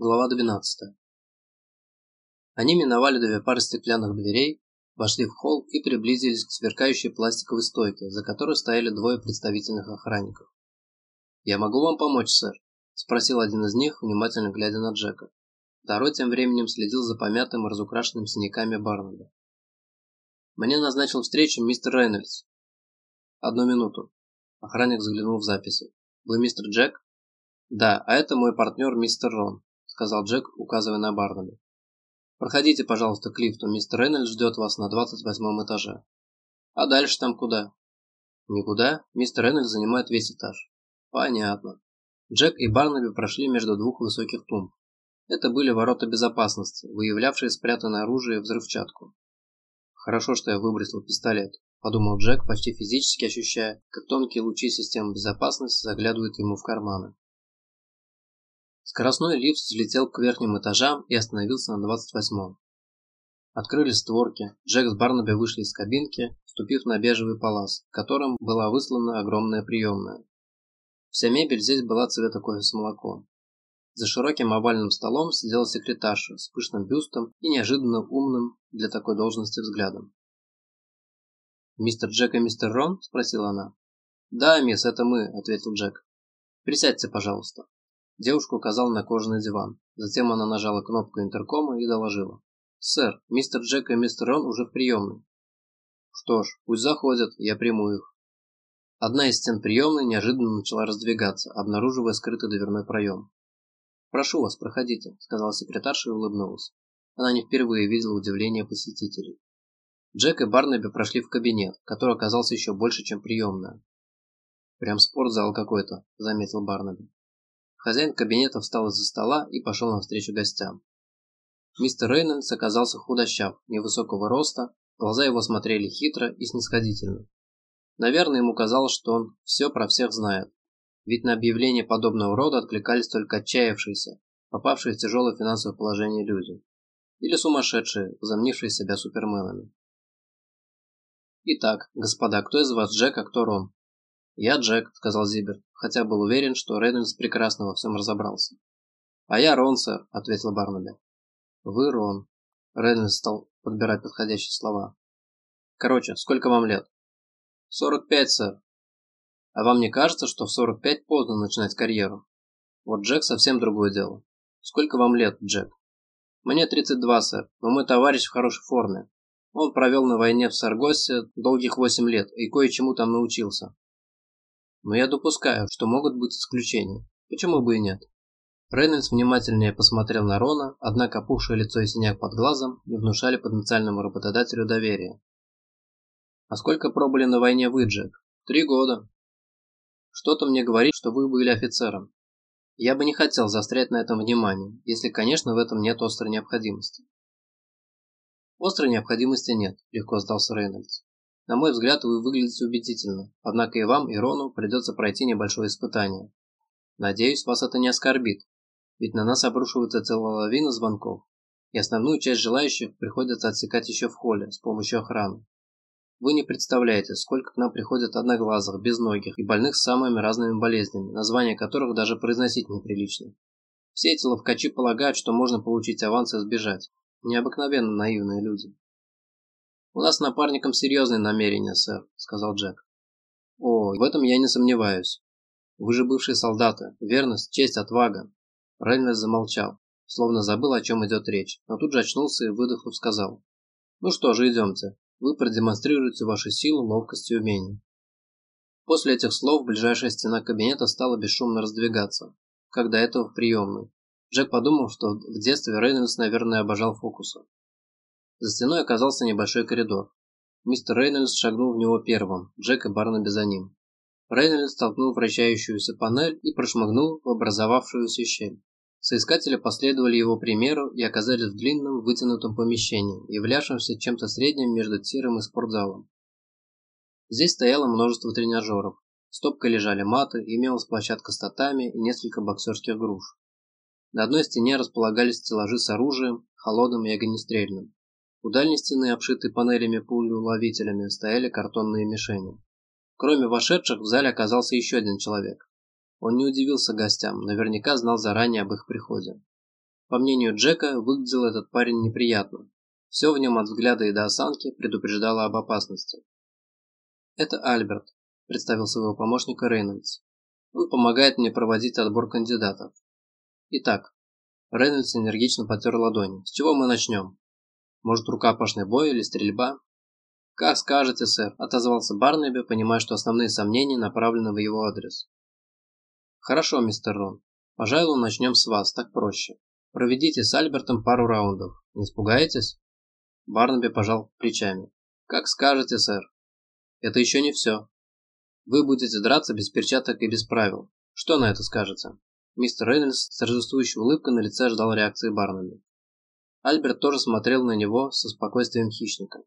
Глава 12. Они миновали две пары стеклянных дверей, вошли в холл и приблизились к сверкающей пластиковой стойке, за которой стояли двое представительных охранников. «Я могу вам помочь, сэр?» – спросил один из них, внимательно глядя на Джека. Второй тем временем следил за помятым и разукрашенным синяками Барнаби. «Мне назначил встречу мистер Рейнольдс». «Одну минуту». Охранник взглянул в записи. «Вы мистер Джек?» «Да, а это мой партнер мистер Рон сказал Джек, указывая на Барнаби. «Проходите, пожалуйста, к лифту. Мистер Рейнольдс ждет вас на 28 этаже». «А дальше там куда?» «Никуда. Мистер Рейнольдс занимает весь этаж». «Понятно». Джек и Барнаби прошли между двух высоких тумб. Это были ворота безопасности, выявлявшие спрятанное оружие и взрывчатку. «Хорошо, что я выбросил пистолет», – подумал Джек, почти физически ощущая, как тонкие лучи системы безопасности заглядывают ему в карманы. Скоростной лифт взлетел к верхним этажам и остановился на 28-м. Открылись створки, Джек с Барнаби вышли из кабинки, вступив на бежевый палас, которым была выслана огромная приемная. Вся мебель здесь была цвета кофе с молоком. За широким овальным столом сидела секретарша с пышным бюстом и неожиданно умным для такой должности взглядом. «Мистер Джек и мистер Рон?» – спросила она. «Да, мисс, это мы», – ответил Джек. «Присядьте, пожалуйста». Девушка указала на кожаный диван. Затем она нажала кнопку интеркома и доложила. «Сэр, мистер Джек и мистер Рон уже в приемной». «Что ж, пусть заходят, я приму их». Одна из стен приемной неожиданно начала раздвигаться, обнаруживая скрытый дверной проем. «Прошу вас, проходите», – сказала секретарша и улыбнулась. Она не впервые видела удивление посетителей. Джек и Барнаби прошли в кабинет, который оказался еще больше, чем приемная. «Прям спортзал какой-то», – заметил Барнаби. Хозяин кабинета встал из-за стола и пошел навстречу гостям. Мистер Рейнольдс оказался худощав, невысокого роста, глаза его смотрели хитро и снисходительно. Наверное, ему казалось, что он все про всех знает, ведь на объявления подобного рода откликались только отчаявшиеся, попавшие в тяжелое финансовое положение люди. Или сумасшедшие, замнившие себя суперменами. Итак, господа, кто из вас Джек, а кто Рон? «Я Джек», — сказал Зиберт, хотя был уверен, что Рейнольдс прекрасно во всем разобрался. «А я Рон, сэр», — ответил Барнаби. «Вы Рон». Рейнольдс стал подбирать подходящие слова. «Короче, сколько вам лет?» «Сорок пять, сэр». «А вам не кажется, что в сорок пять поздно начинать карьеру?» «Вот Джек совсем другое дело. Сколько вам лет, Джек?» «Мне 32, сэр, но мой товарищ в хорошей форме. Он провел на войне в Саргосе долгих восемь лет и кое-чему там научился. Но я допускаю, что могут быть исключения. Почему бы и нет? Рейнольдс внимательнее посмотрел на Рона, однако опухшее лицо и синяк под глазом не внушали потенциальному работодателю доверия. «А сколько пробыли на войне вы, Джек?» «Три года». «Что-то мне говорит, что вы были офицером. Я бы не хотел заострять на этом внимание, если, конечно, в этом нет острой необходимости». «Острой необходимости нет», – легко сдался Рейнольдс. На мой взгляд, вы выглядите убедительно, однако и вам, и Рону придется пройти небольшое испытание. Надеюсь, вас это не оскорбит, ведь на нас обрушивается целая лавина звонков, и основную часть желающих приходится отсекать еще в холле с помощью охраны. Вы не представляете, сколько к нам приходит одноглазых, безногих и больных с самыми разными болезнями, названия которых даже произносить неприлично. Все эти ловкачи полагают, что можно получить аванс и сбежать. Необыкновенно наивные люди. «У нас с напарником серьезные намерения, сэр», – сказал Джек. «О, в этом я не сомневаюсь. Вы же бывшие солдаты. Верность, честь, отвага». Рейнольдс замолчал, словно забыл, о чем идет речь, но тут же очнулся и, выдохнув, сказал. «Ну что же, идемте. Вы продемонстрируете вашу силу, ловкость и умение». После этих слов ближайшая стена кабинета стала бесшумно раздвигаться, как до этого в приемной. Джек подумал, что в детстве Рейнольдс, наверное, обожал фокусы. За стеной оказался небольшой коридор. Мистер Рейнольдс шагнул в него первым, Джек и Барнаби за ним. Рейнольдс толкнул вращающуюся панель и прошмыгнул в образовавшуюся щель. Соискатели последовали его примеру и оказались в длинном вытянутом помещении, являвшемся чем-то средним между тиром и спортзалом. Здесь стояло множество тренажеров. Стопкой лежали маты, имелась площадка с татами и несколько боксерских груш. На одной стене располагались стеллажи с оружием, холодным и огнестрельным. У дальней стены, обшитой панелями пулеуловителями, стояли картонные мишени. Кроме вошедших, в зале оказался еще один человек. Он не удивился гостям, наверняка знал заранее об их приходе. По мнению Джека, выглядел этот парень неприятно. Все в нем от взгляда и до осанки предупреждало об опасности. «Это Альберт», – представил своего помощника Рейнольдс. «Он помогает мне проводить отбор кандидатов. Итак, Рейнольдс энергично потер ладони. С чего мы начнем? Может, рукопашный бой или стрельба? Как скажете, сэр, отозвался Барнаби, понимая, что основные сомнения направлены в его адрес. Хорошо, мистер Рон. Пожалуй, начнем с вас, так проще. Проведите с Альбертом пару раундов. Не испугаетесь? Барнаби пожал плечами. Как скажете, сэр. Это еще не все. Вы будете драться без перчаток и без правил. Что на это скажете? Мистер Рейнольдс с торжествующей улыбкой на лице ждал реакции Барнаби. Альберт тоже смотрел на него со спокойствием хищника.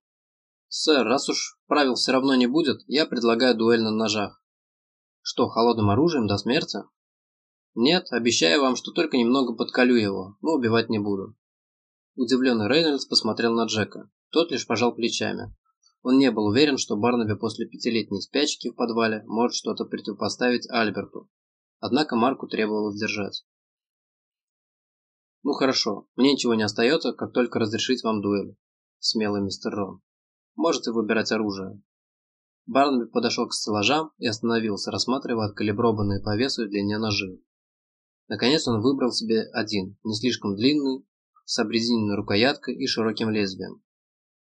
«Сэр, раз уж правил все равно не будет, я предлагаю дуэль на ножах». «Что, холодным оружием до смерти?» «Нет, обещаю вам, что только немного подколю его, но убивать не буду». Удивленный Рейнольдс посмотрел на Джека. Тот лишь пожал плечами. Он не был уверен, что Барнаби после пятилетней спячки в подвале может что-то противопоставить Альберту, Однако Марку требовалось держать. «Ну хорошо, мне ничего не остается, как только разрешить вам дуэль, смелый мистер Рон. Можете выбирать оружие». Барнаби подошел к стеллажам и остановился, рассматривая откалиброванные по весу и длине ножи. Наконец он выбрал себе один, не слишком длинный, с обрезиненной рукояткой и широким лезвием.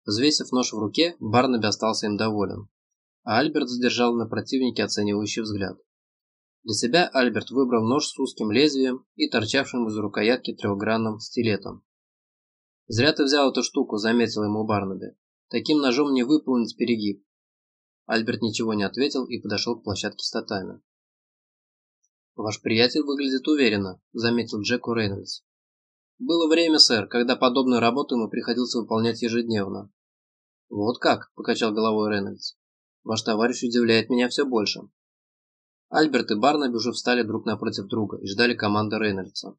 Взвесив нож в руке, Барнаби остался им доволен, а Альберт задержал на противнике оценивающий взгляд. Для себя Альберт выбрал нож с узким лезвием и торчавшим из рукоятки трехгранным стилетом. «Зря ты взял эту штуку», – заметил ему Барнаби. «Таким ножом не выполнить перегиб». Альберт ничего не ответил и подошел к площадке с татами. «Ваш приятель выглядит уверенно», – заметил Джеку Рейнольдс. «Было время, сэр, когда подобную работу ему приходилось выполнять ежедневно». «Вот как?» – покачал головой Рейнольдс. «Ваш товарищ удивляет меня все больше. Альберт и Барнаби уже встали друг напротив друга и ждали команды Рейнольдса.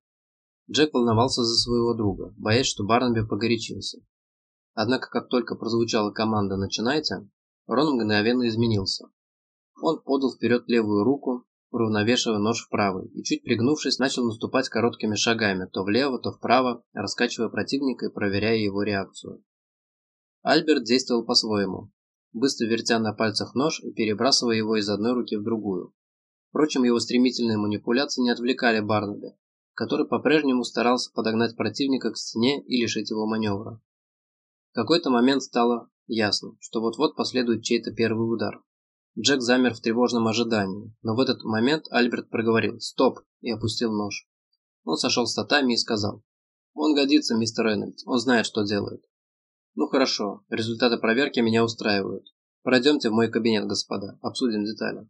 Джек волновался за своего друга, боясь, что Барнаби погорячился. Однако, как только прозвучала команда «Начинайте», Рон мгновенно изменился. Он подал вперед левую руку, уравновешивая нож в правой, и чуть пригнувшись, начал наступать короткими шагами, то влево, то вправо, раскачивая противника и проверяя его реакцию. Альберт действовал по-своему, быстро вертя на пальцах нож и перебрасывая его из одной руки в другую. Впрочем, его стремительные манипуляции не отвлекали Барнаби, который по-прежнему старался подогнать противника к стене и лишить его маневра. В какой-то момент стало ясно, что вот-вот последует чей-то первый удар. Джек замер в тревожном ожидании, но в этот момент Альберт проговорил «Стоп!» и опустил нож. Он сошел с татами и сказал «Он годится, мистер Рейнольдс, он знает, что делает». «Ну хорошо, результаты проверки меня устраивают. Пройдемте в мой кабинет, господа, обсудим детали».